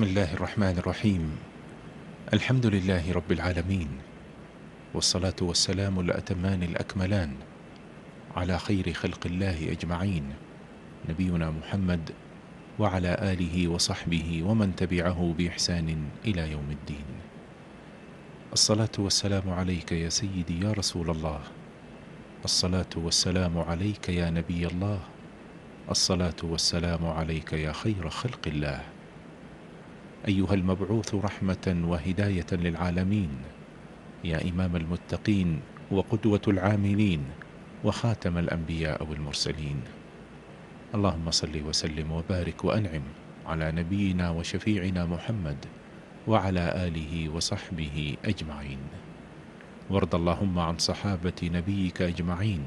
بسم الله الرحمن الرحيم. الحمد لله رب العالمين والصلاة والسلام الأتمان الأكملان على خير خلق الله أجمعين نبينا محمد وعلى آله وصحبه ومن تبعه بإحسان إلى يوم الدين. الصلاة والسلام عليك يا سيدي يا رسول الله. الصلاة والسلام عليك يا نبي الله. الصلاة والسلام عليك يا خير خلق الله. أيها المبعوث رحمة وهداية للعالمين. يا إمام المتقين وقدوة العاملين وخاتم الأنبياء والمرسلين. اللهم صل وسلم وبارك وأنعم على نبينا وشفيعنا محمد وعلى آله وصحبه أجمعين. وارض اللهم عن صحابة نبيك أجمعين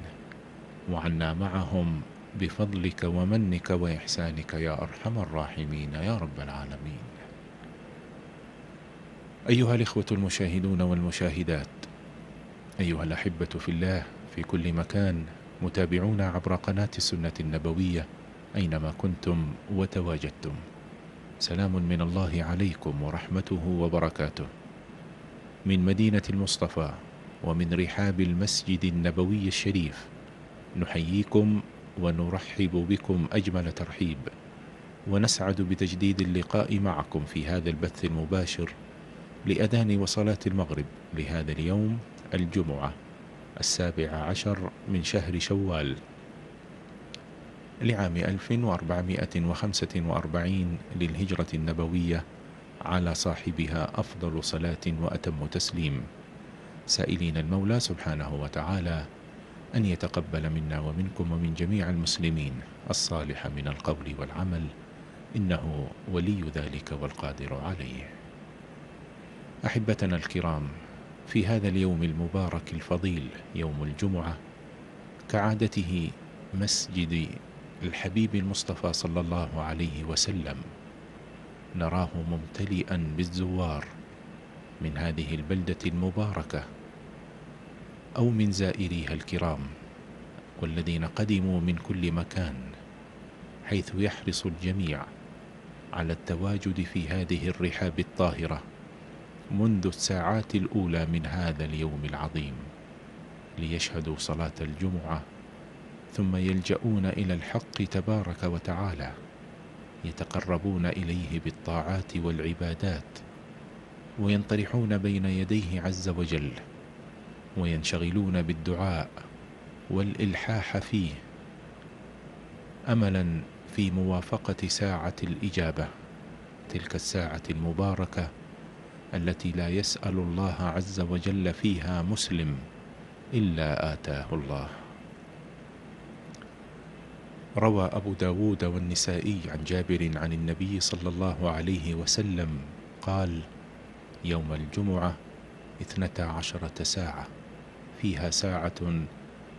وعنا معهم بفضلك ومنك وإحسانك يا أرحم الراحمين يا رب العالمين. أيها الإخوة المشاهدون والمشاهدات أيها الأحبة في الله في كل مكان متابعونا عبر قناة السنة النبوية أينما كنتم وتواجدتم. سلام من الله عليكم ورحمته وبركاته. من مدينة المصطفى ومن رحاب المسجد النبوي الشريف نحييكم ونرحب بكم أجمل ترحيب ونسعد بتجديد اللقاء معكم في هذا البث المباشر لأذان وصلاة المغرب لهذا اليوم الجمعة السابع عشر من شهر شوال لعام 1445 للهجرة النبوية على صاحبها أفضل صلاة وأتم تسليم. سائلين المولى سبحانه وتعالى أن يتقبل منا ومنكم ومن جميع المسلمين الصالح من القول والعمل إنه ولي ذلك والقادر عليه. أحبتنا الكرام في هذا اليوم المبارك الفضيل يوم الجمعة كعادته مسجد الحبيب المصطفى صلى الله عليه وسلم نراه ممتلئا بالزوار من هذه البلدة المباركة أو من زائريها الكرام والذين قدموا من كل مكان حيث يحرص الجميع على التواجد في هذه الرحاب الطاهرة. منذ الساعات الأولى من هذا اليوم العظيم ليشهدوا صلاة الجمعة ثم يلجؤون إلى الحق تبارك وتعالى يتقربون إليه بالطاعات والعبادات وينطرحون بين يديه عز وجل وينشغلون بالدعاء والإلحاح فيه. أملا في موافقة ساعة الإجابة تلك الساعة المباركة التي لا يسأل الله عز وجل فيها مسلم إلا آتاه الله. روى أبو داود والنسائي عن جابر عن النبي صلى الله عليه وسلم قال يوم الجمعة اثنتا عشرة ساعة فيها ساعة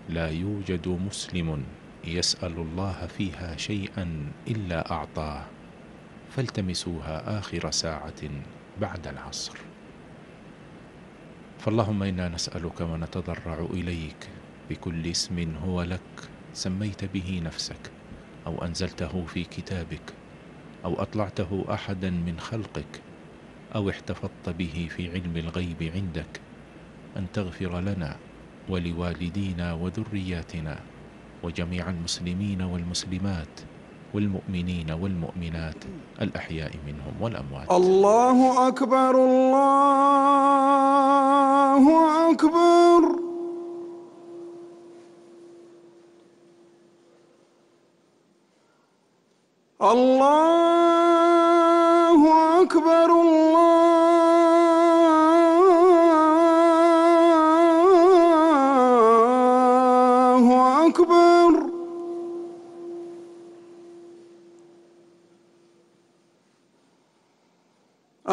لا يوجد مسلم يسأل الله فيها شيئا إلا أعطاه فالتمسوها آخر ساعة. بعد العصر. فاللهم إنا نسألك ونتضرع إليك بكل اسم هو لك سميت به نفسك أو أنزلته في كتابك أو أطلعته أحدا من خلقك أو احتفظت به في علم الغيب عندك أن تغفر لنا ولوالدينا وذرياتنا وجميع المسلمين والمسلمات والمؤمنين والمؤمنات الأحياء منهم والأموات. الله أكبر الله أكبر. الله أكبر الله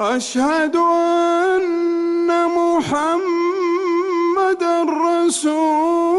أشهد أن محمد رسول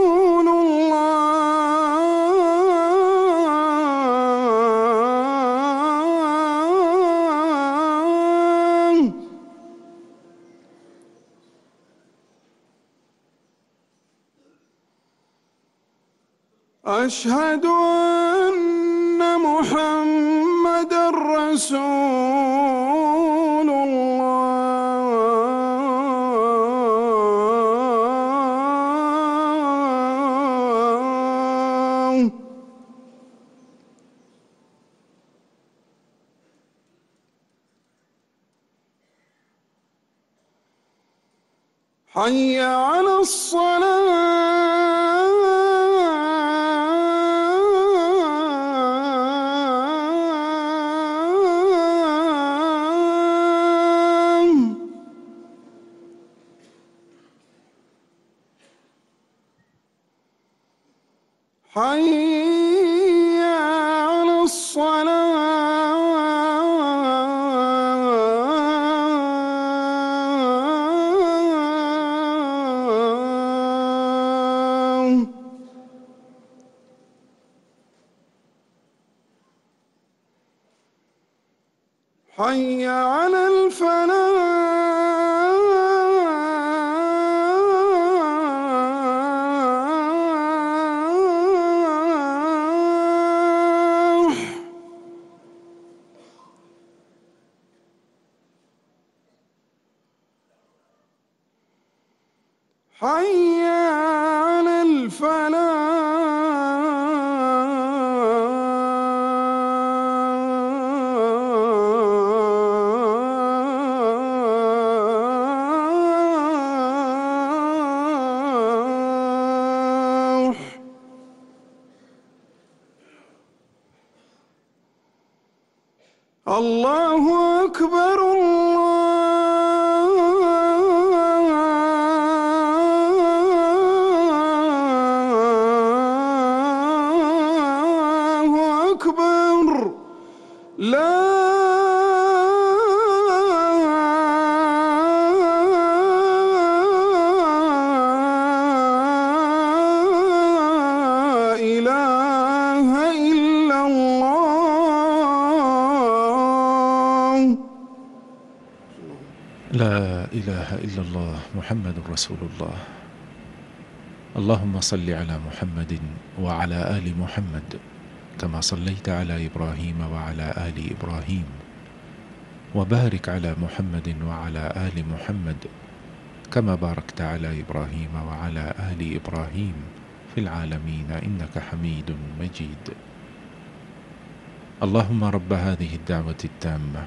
حي على الفلاح. لا إله إلا الله محمد رسول الله. اللهم صل على محمد وعلى آل محمد كما صليت على إبراهيم وعلى آل إبراهيم. وبارك على محمد وعلى آل محمد كما باركت على إبراهيم وعلى آل إبراهيم في العالمين إنك حميد مجيد. اللهم رب هذه الدعوة التامة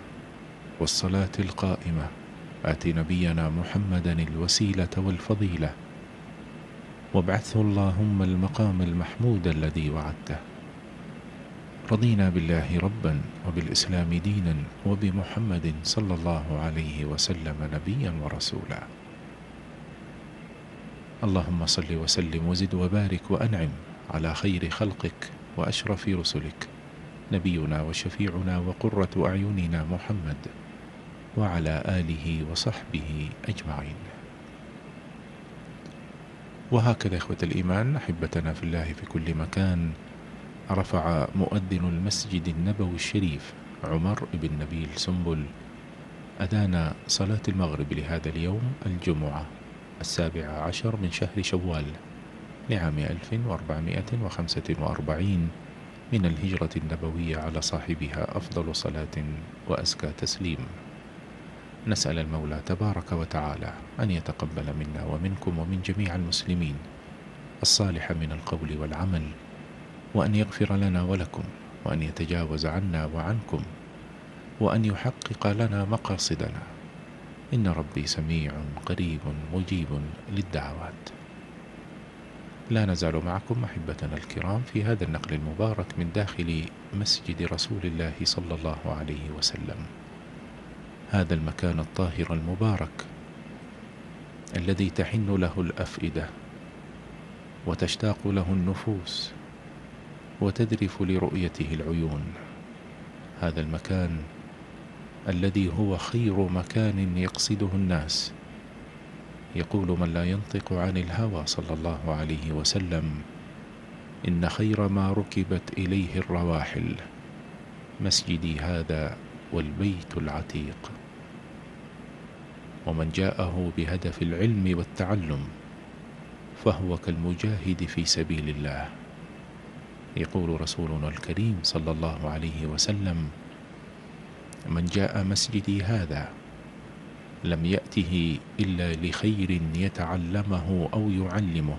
والصلاة القائمة آت نبينا محمدا الوسيلة والفضيلة. وابعثه اللهم المقام المحمود الذي وعدته. رضينا بالله ربا وبالإسلام دينا وبمحمد صلى الله عليه وسلم نبيا ورسولا. اللهم صل وسلم وزد وبارك وأنعم على خير خلقك وأشرف رسلك. نبينا وشفيعنا وقرة أعيننا محمد. وعلى آله وصحبه أجمعين. وهكذا إخوة الإيمان أحبتنا في الله في كل مكان رفع مؤذن المسجد النبوي الشريف عمر بن نبيل سنبل أذان صلاة المغرب لهذا اليوم الجمعة السابع عشر من شهر شوال لعام 1445 من الهجرة النبوية على صاحبها أفضل صلاة وأزكى تسليم. نسأل المولى تبارك وتعالى أن يتقبل منا ومنكم ومن جميع المسلمين الصالح من القول والعمل وأن يغفر لنا ولكم وأن يتجاوز عنا وعنكم وأن يحقق لنا مقاصدنا. إن ربي سميع قريب مجيب للدعوات. لا نزال معكم أحبتنا الكرام في هذا النقل المبارك من داخل مسجد رسول الله صلى الله عليه وسلم. هذا المكان الطاهر المبارك الذي تحن له الأفئدة وتشتاق له النفوس وتذرف لرؤيته العيون. هذا المكان الذي هو خير مكان يقصده الناس. يقول من لا ينطق عن الهوى صلى الله عليه وسلم إن خير ما ركبت إليه الرواحل مسجدي هذا والبيت العتيق. ومن جاءه بهدف العلم والتعلم فهو كالمجاهد في سبيل الله. يقول رسولنا الكريم صلى الله عليه وسلم من جاء مسجدي هذا لم يأته إلا لخير يتعلمه أو يعلمه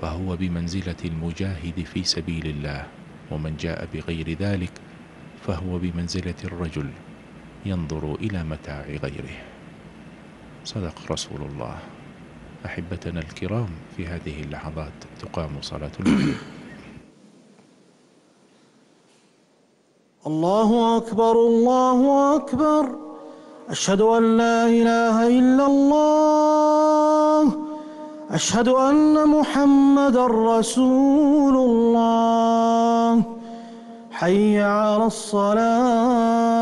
فهو بمنزلة المجاهد في سبيل الله ومن جاء بغير ذلك فهو بمنزلة الرجل ينظر إلى متاع غيره. صدق رسول الله أحبتنا الكرام في هذه اللحظات تقام صلاة المغرب الله أكبر الله أكبر. أشهد أن لا إله إلا الله. أشهد أن محمد رسول الله حي على الصلاة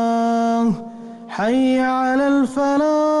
حي على الفلاح.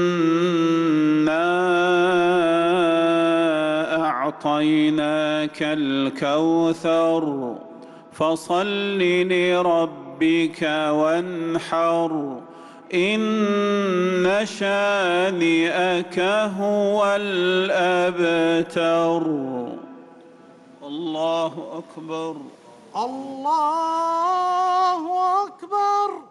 أعطيناك الكوثر فصل لربك وانحر. إن شانئك هو الأبتر. الله أكبر. الله أكبر.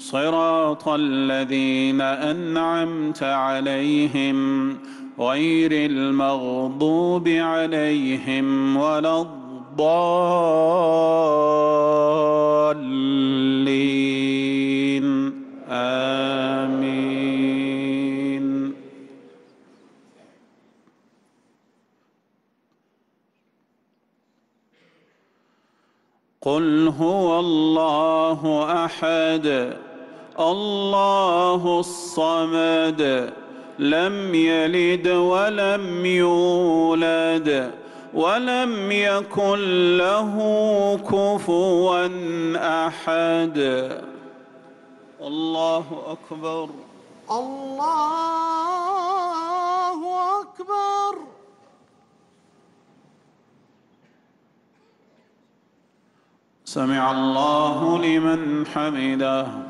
صراط الذين أنعمت عليهم غير المغضوب عليهم ولا الضالين. آمين. قل هو الله أحد. الله الصمد لم يلد ولم يولد ولم يكن له كفوا أحد. الله أكبر. الله أكبر. سمع الله لمن حمده.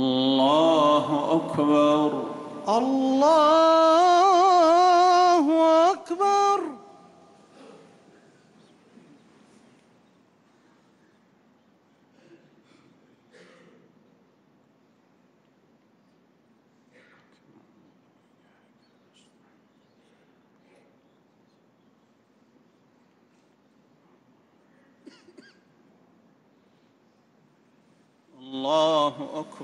الله أكبر. الله أكبر الله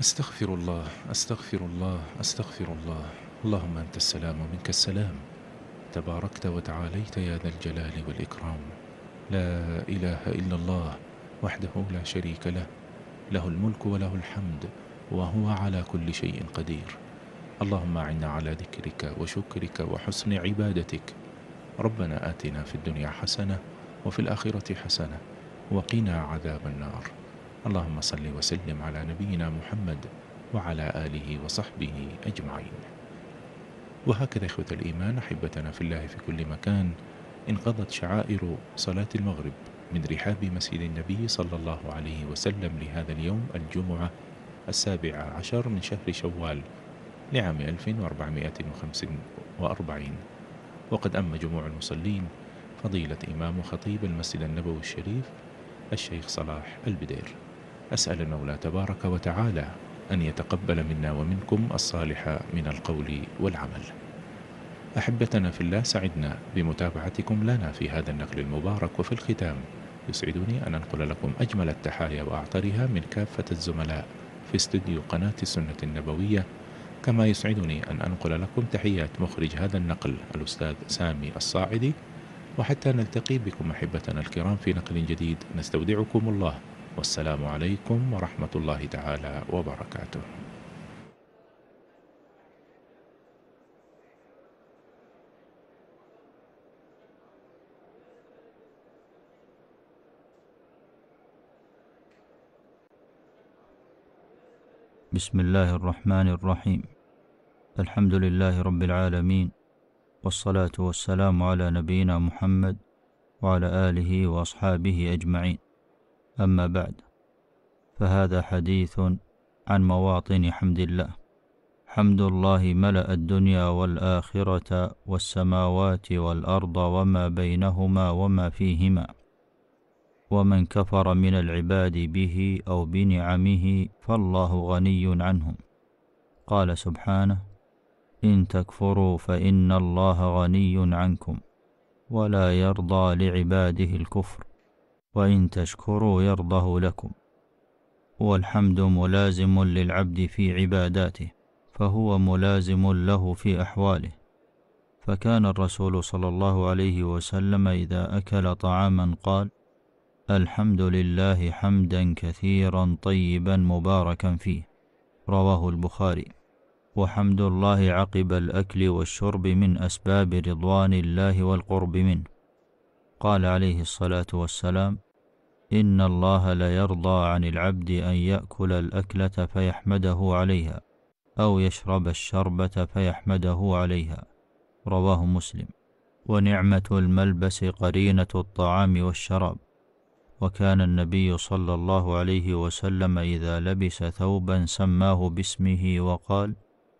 أستغفر الله أستغفر الله أستغفر الله. اللهم أنت السلام ومنك السلام. تباركت وتعاليت يا ذا الجلال والإكرام. لا إله إلا الله وحده لا شريك له. له الملك وله الحمد وهو على كل شيء قدير. اللهم أعنا على ذكرك وشكرك وحسن عبادتك. ربنا آتنا في الدنيا حسنة وفي الآخرة حسنة وقنا عذاب النار. اللهم صل وسلم على نبينا محمد وعلى آله وصحبه أجمعين. وهكذا إخوة الإيمان أحبتنا في الله في كل مكان انقضت شعائر صلاة المغرب من رحاب مسجد النبي صلى الله عليه وسلم لهذا اليوم الجمعة السابع عشر من شهر شوال لعام 1445 وقد أم جموع المصلين فضيلة إمام خطيب المسجد النبوي الشريف الشيخ صلاح البدير. أسأل المولى تبارك وتعالى أن يتقبل منا ومنكم الصالح من القول والعمل. أحبتنا في الله سعدنا بمتابعتكم لنا في هذا النقل المبارك وفي الختام. يسعدني أن أنقل لكم أجمل التحايا وأعطرها من كافة الزملاء في استديو قناة السنة النبوية. كما يسعدني أن أنقل لكم تحيات مخرج هذا النقل الأستاذ سامي الصاعدي. وحتى نلتقي بكم أحبتنا الكرام في نقل جديد نستودعكم الله. والسلام عليكم ورحمة الله تعالى وبركاته. بسم الله الرحمن الرحيم. الحمد لله رب العالمين والصلاة والسلام على نبينا محمد وعلى آله وأصحابه أجمعين. أما بعد فهذا حديث عن مواطن حمد الله. حمد الله ملأ الدنيا والآخرة والسماوات والأرض وما بينهما وما فيهما. ومن كفر من العباد به أو بنعمه فالله غني عنهم. قال سبحانه إن تكفروا فإن الله غني عنكم ولا يرضى لعباده الكفر. وإن تشكروا يرضه لكم. والحمد ملازم للعبد في عباداته فهو ملازم له في أحواله. فكان الرسول صلى الله عليه وسلم إذا أكل طعاما قال الحمد لله حمدا كثيرا طيبا مباركا فيه. رواه البخاري. وحمد الله عقب الأكل والشرب من أسباب رضوان الله والقرب منه. قال عليه الصلاة والسلام إن الله ليرضى عن العبد أن يأكل الأكلة فيحمده عليها أو يشرب الشربة فيحمده عليها رواه مسلم. ونعمة الملبس قرينة الطعام والشراب. وكان النبي صلى الله عليه وسلم إذا لبس ثوبا سماه باسمه وقال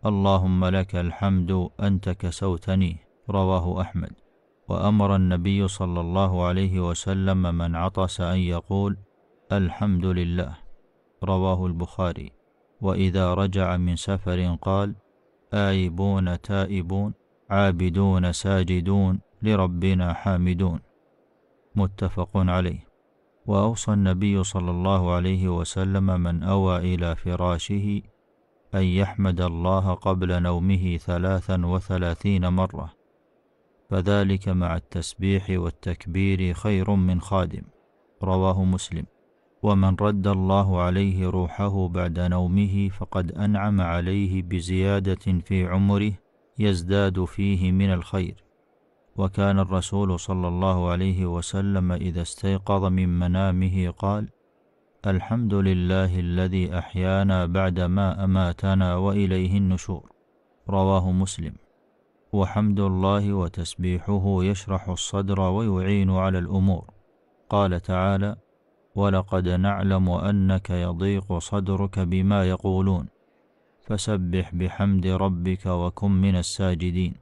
اللهم لك الحمد أنت كسوتني رواه أحمد. وأمر النبي صلى الله عليه وسلم من عطس أن يقول الحمد لله. رواه البخاري. وإذا رجع من سفر قال آيبون تائبون عابدون ساجدون لربنا حامدون. متفق عليه. وأوصى النبي صلى الله عليه وسلم من أوى إلى فراشه أن يحمد الله قبل نومه ثلاثا وثلاثين مرة. فذلك مع التسبيح والتكبير خير من خادم. رواه مسلم. ومن رد الله عليه روحه بعد نومه فقد أنعم عليه بزيادة في عمره يزداد فيه من الخير. وكان الرسول صلى الله عليه وسلم إذا استيقظ من منامه قال الحمد لله الذي أحيانا بعدما أماتنا وإليه النشور. رواه مسلم. وحمد الله وتسبيحه يشرح الصدر ويعين على الأمور. قال تعالى ولقد نعلم أنك يضيق صدرك بما يقولون فسبح بحمد ربك وكن من الساجدين.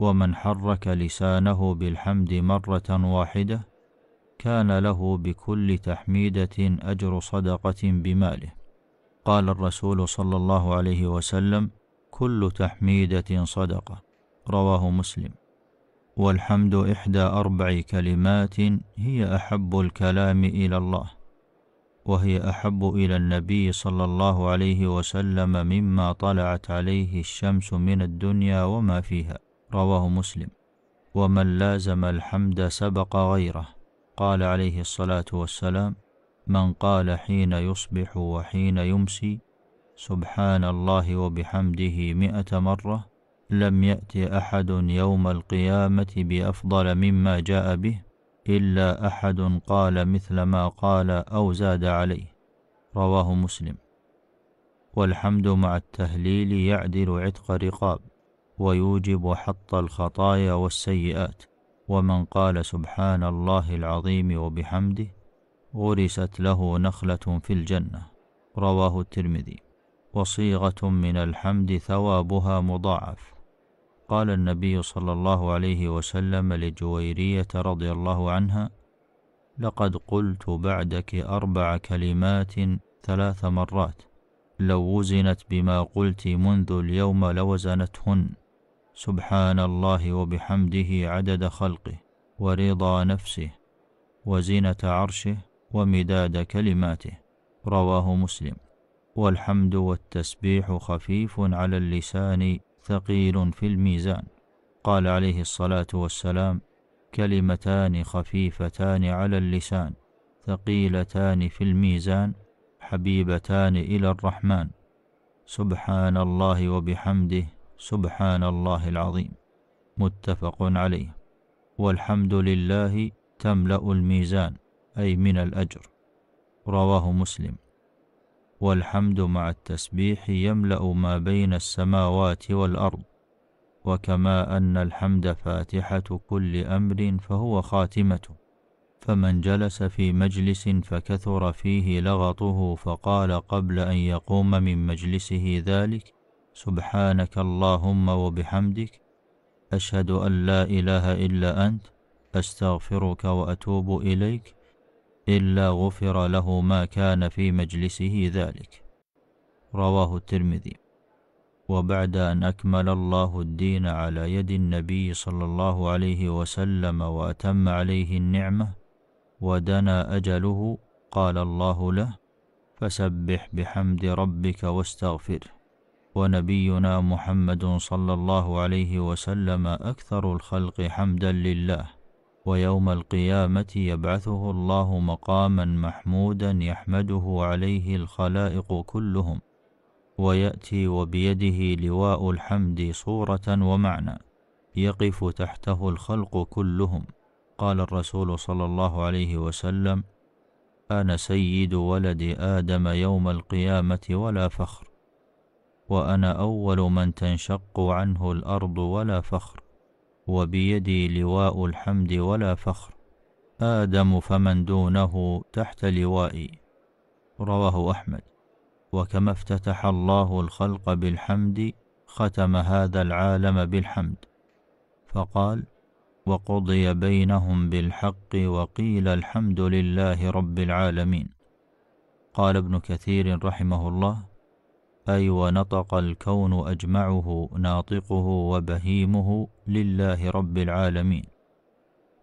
ومن حرك لسانه بالحمد مرة واحدة كان له بكل تحميدة أجر صدقة بماله. قال الرسول صلى الله عليه وسلم كل تحميدة صدقة. رواه مسلم. والحمد إحدى أربع كلمات هي أحب الكلام إلى الله وهي أحب إلى النبي صلى الله عليه وسلم مما طلعت عليه الشمس من الدنيا وما فيها. رواه مسلم. ومن لازم الحمد سبق غيره. قال عليه الصلاة والسلام من قال حين يصبح وحين يمسي سبحان الله وبحمده مئة مرة لم يأت أحد يوم القيامة بأفضل مما جاء به إلا أحد قال مثل ما قال أو زاد عليه. رواه مسلم. والحمد مع التهليل يعدل عتق رقاب ويوجب حط الخطايا والسيئات. ومن قال سبحان الله العظيم وبحمده غرست له نخلة في الجنة. رواه الترمذي. وصيغة من الحمد ثوابها مضاعف. قال النبي صلى الله عليه وسلم لجويرية رضي الله عنها لقد قلت بعدك أربع كلمات ثلاث مرات لو وزنت بما قلت منذ اليوم لوزنتهن. سبحان الله وبحمده عدد خلقه ورضا نفسه وزنة عرشه ومداد كلماته. رواه مسلم. والحمد والتسبيح خفيف على اللسان ثقيل في الميزان. قال عليه الصلاة والسلام كلمتان خفيفتان على اللسان ثقيلتان في الميزان حبيبتان إلى الرحمن. سبحان الله وبحمده سبحان الله العظيم. متفق عليه. والحمد لله تملأ الميزان أي من الأجر. رواه مسلم. والحمد مع التسبيح يملأ ما بين السماوات والأرض وكما أن الحمد فاتحة كل أمر فهو خاتمته فمن جلس في مجلس فكثر فيه لغطه فقال قبل أن يقوم من مجلسه ذلك سبحانك اللهم وبحمدك أشهد أن لا إله إلا أنت أستغفرك وأتوب إليك إلا غفر له ما كان في مجلسه ذلك. رواه الترمذي. وبعد أن أكمل الله الدين على يد النبي صلى الله عليه وسلم وأتم عليه النعمة ودنا أجله قال الله له فسبح بحمد ربك واستغفره ونبينا محمد صلى الله عليه وسلم أكثر الخلق حمدا لله. ويوم القيامة يبعثه الله مقاما محمودا يحمده عليه الخلائق كلهم ويأتي وبيده لواء الحمد صورة ومعنى يقف تحته الخلق كلهم. قال الرسول صلى الله عليه وسلم أنا سيد ولد آدم يوم القيامة ولا فخر وأنا أول من تنشق عنه الأرض ولا فخر. وبيدي لواء الحمد ولا فخر. آدم فمن دونه تحت لوائي رواه أحمد. وكما افتتح الله الخلق بالحمد ختم هذا العالم بالحمد. فقال وقضي بينهم بالحق وقيل الحمد لله رب العالمين. قال ابن كثير رحمه الله أي ونطق الكون أجمعه ناطقه وبهيمه لله رب العالمين.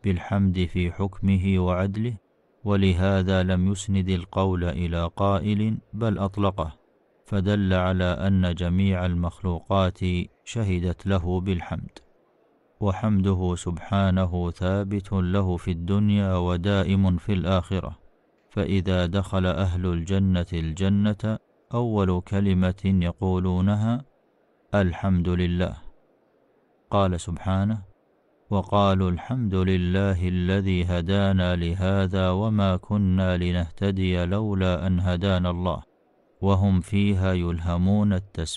بالحمد في حكمه وعدله ولهذا لم يسند القول إلى قائل بل أطلقه. فدل على أن جميع المخلوقات شهدت له بالحمد. وحمده سبحانه ثابت له في الدنيا ودائم في الآخرة. فإذا دخل أهل الجنة الجنة أول كلمة يقولونها الحمد لله. قال سبحانه وقالوا الحمد لله الذي هدانا لهذا وما كنا لنهتدي لولا أن هدانا الله. وهم فيها يلهمون التسبيح.